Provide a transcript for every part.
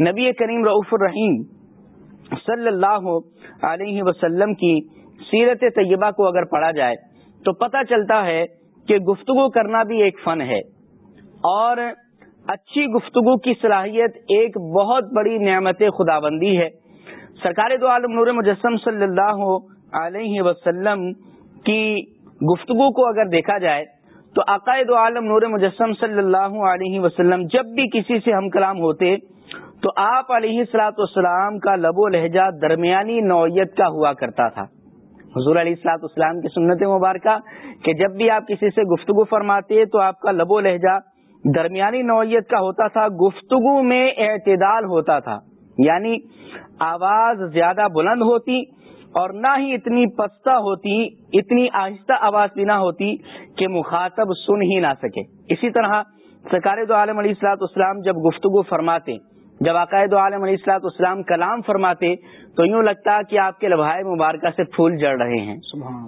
نبی کریم رعف الرحیم صلی اللہ علیہ وسلم کی سیرت طیبہ کو اگر پڑھا جائے تو پتہ چلتا ہے کہ گفتگو کرنا بھی ایک فن ہے اور اچھی گفتگو کی صلاحیت ایک بہت بڑی نعمت خدا بندی ہے۔ سرکار دو عالم نور مجسم صلی اللہ علیہ وسلم کی گفتگو کو اگر دیکھا جائے تو عقائد عالم نور مجسم صلی اللہ علیہ وسلم جب بھی کسی سے ہم کلام ہوتے تو آپ علیہ السلاۃ والسلام کا لب و لہجہ درمیانی نوعیت کا ہوا کرتا تھا۔ حضور علیہ السلاط اسلام کی سنت مبارکہ کہ جب بھی آپ کسی سے گفتگو فرماتے تو آپ کا لب و لہجہ درمیانی نوعیت کا ہوتا تھا، گفتگو میں اعتدال ہوتا تھا۔ یعنی آواز زیادہ بلند ہوتی اور نہ ہی اتنی پستہ ہوتی، اتنی آہستہ آواز بھی نہ ہوتی کہ مخاطب سن ہی نہ سکے۔ اسی طرح سرکار دو عالم علیہ السلاط اسلام جب گفتگو فرماتے جب عقائد عالم علیہ السلاط اسلام کلام فرماتے تو یوں لگتا کہ آپ کے لبھائے مبارکہ سے پھول جڑ رہے ہیں۔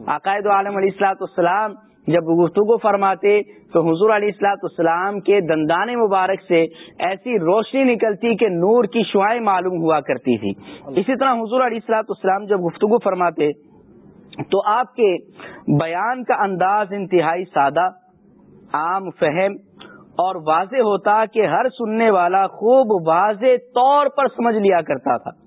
عقائد عالم علیہ السلاط اسلام جب گفتگو فرماتے تو حضور علیہ السلاط اسلام کے دندان مبارک سے ایسی روشنی نکلتی کہ نور کی شعائیں معلوم ہوا کرتی تھی۔ اسی طرح حضور علیہ السلاط اسلام جب گفتگو فرماتے تو آپ کے بیان کا انداز انتہائی سادہ عام فہم اور واضح ہوتا کہ ہر سننے والا خوب واضح طور پر سمجھ لیا کرتا تھا۔